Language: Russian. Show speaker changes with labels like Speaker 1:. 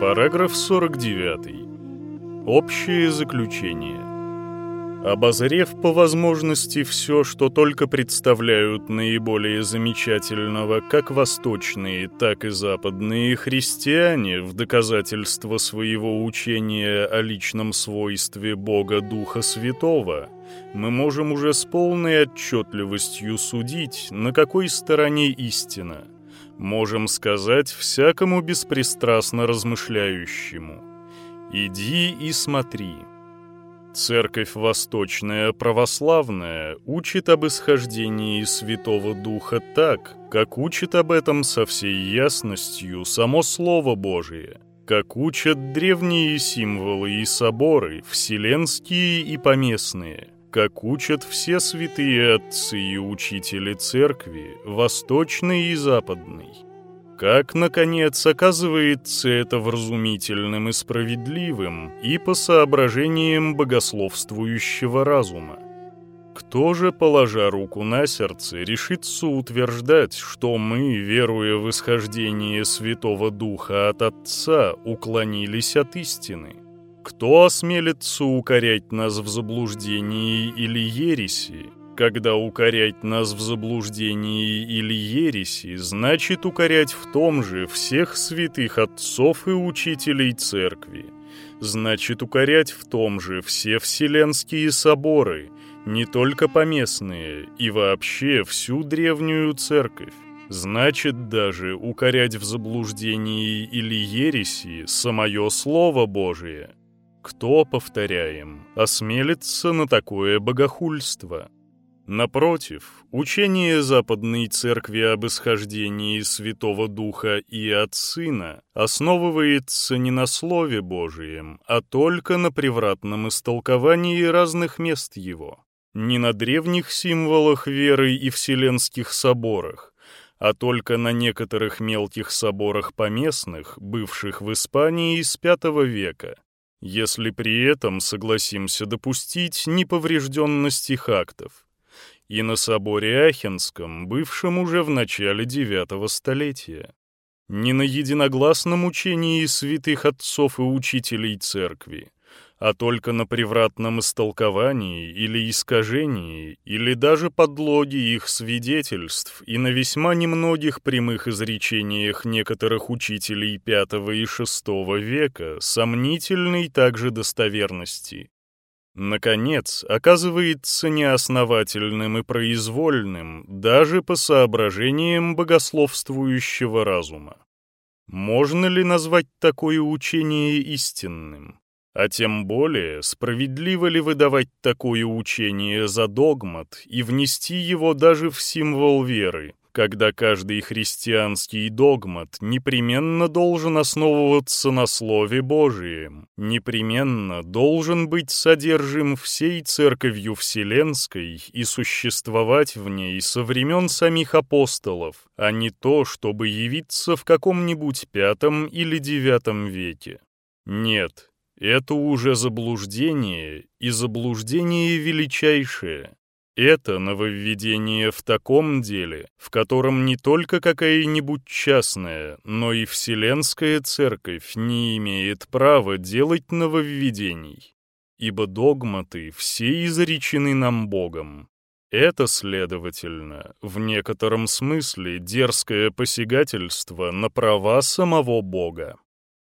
Speaker 1: Параграф 49. Общее заключение. Обозрев по возможности все, что только представляют наиболее замечательного как восточные, так и западные христиане в доказательство своего учения о личном свойстве Бога Духа Святого, мы можем уже с полной отчетливостью судить, на какой стороне истина. Можем сказать всякому беспристрастно размышляющему – «Иди и смотри». Церковь Восточная Православная учит об исхождении Святого Духа так, как учит об этом со всей ясностью само Слово Божие, как учат древние символы и соборы, вселенские и поместные, как учат все святые отцы и учители Церкви, Восточной и Западной. Как, наконец, оказывается это вразумительным и справедливым и по соображениям богословствующего разума? Кто же, положа руку на сердце, решится утверждать, что мы, веруя в исхождение Святого Духа от Отца, уклонились от истины? Кто осмелится укорять нас в заблуждении или ереси, когда укорять нас в заблуждении или ереси, значит укорять в том же всех святых отцов и учителей церкви. Значит укорять в том же все вселенские соборы, не только поместные, и вообще всю древнюю церковь. Значит даже укорять в заблуждении или ереси самое Слово Божие. Кто, повторяем, осмелится на такое богохульство? Напротив, учение Западной Церкви об исхождении Святого Духа и от Сына основывается не на Слове Божием, а только на превратном истолковании разных мест его, не на древних символах веры и вселенских соборах, а только на некоторых мелких соборах поместных, бывших в Испании с V века, если при этом согласимся допустить неповрежденность их актов и на соборе Ахенском, бывшем уже в начале IX столетия. Не на единогласном учении святых отцов и учителей церкви, а только на превратном истолковании или искажении, или даже подлоге их свидетельств и на весьма немногих прямых изречениях некоторых учителей V и VI века сомнительной также достоверности. Наконец, оказывается неосновательным и произвольным даже по соображениям богословствующего разума. Можно ли назвать такое учение истинным? А тем более, справедливо ли выдавать такое учение за догмат и внести его даже в символ веры, когда каждый христианский догмат непременно должен основываться на Слове Божием, непременно должен быть содержим всей Церковью Вселенской и существовать в ней со времен самих апостолов, а не то, чтобы явиться в каком-нибудь пятом или девятом веке. Нет, это уже заблуждение, и заблуждение величайшее. Это нововведение в таком деле, в котором не только какая-нибудь частная, но и вселенская церковь не имеет права делать нововведений, ибо догматы все изречены нам Богом. Это, следовательно, в некотором смысле дерзкое посягательство на права самого Бога.